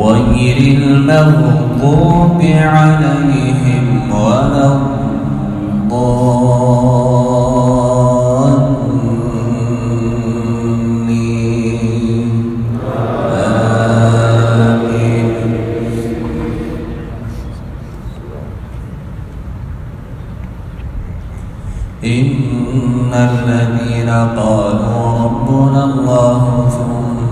غير المغضوب عليهم ولا إن الذين قالوا ربنا الله ثم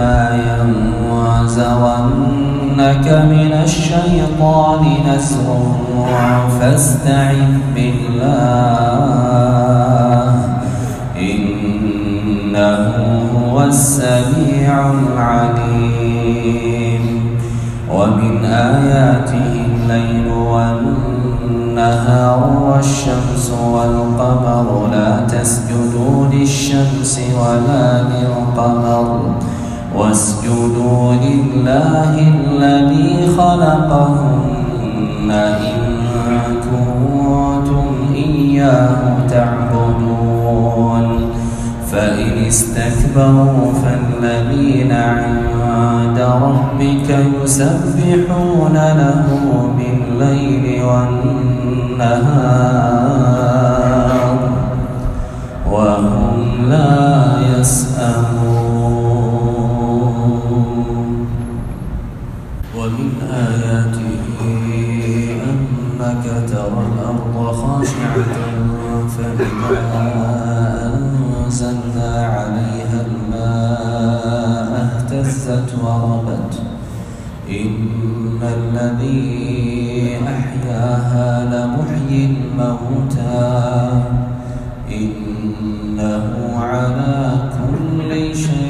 وإما ينزغنك من الشيطان نزغ فاستعذ بالله إنه هو السميع العليم ومن آياته الليل والنهار والشمس والقمر لا تسجدوا للشمس ولا للقمر واسجدوا لله الذي خلقهن إن كنتم إياه تعبدون. فإن استكبروا فالذين عند ربك يسبحون له بالليل والنهار وهم لا ترى الأرض خاشعة فإذا أنزلنا عليها الماء اهتزت وربت. إن الذي أحياها لمحيي الموتى. إنه على كل شيء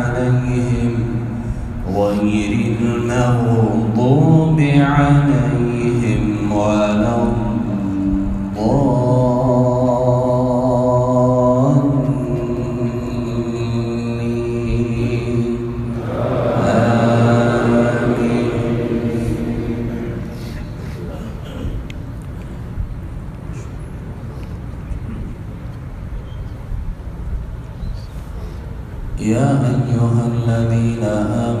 غير المغضوب عليهم ولا الضالين يا أيها الذين آمنوا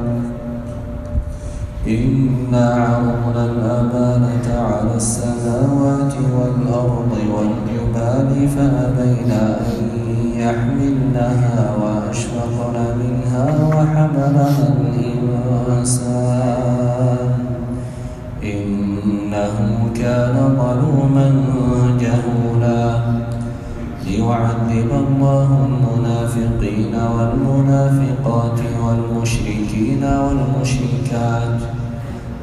إنا عرضنا الأمانة على السماوات والأرض والجبال فأبين أن يحملنها وأشفقن منها وحملها الإنسان إنه كان ظلوما جهولا ليعذب الله المنافقين والمنافقات والمشركين والمشركات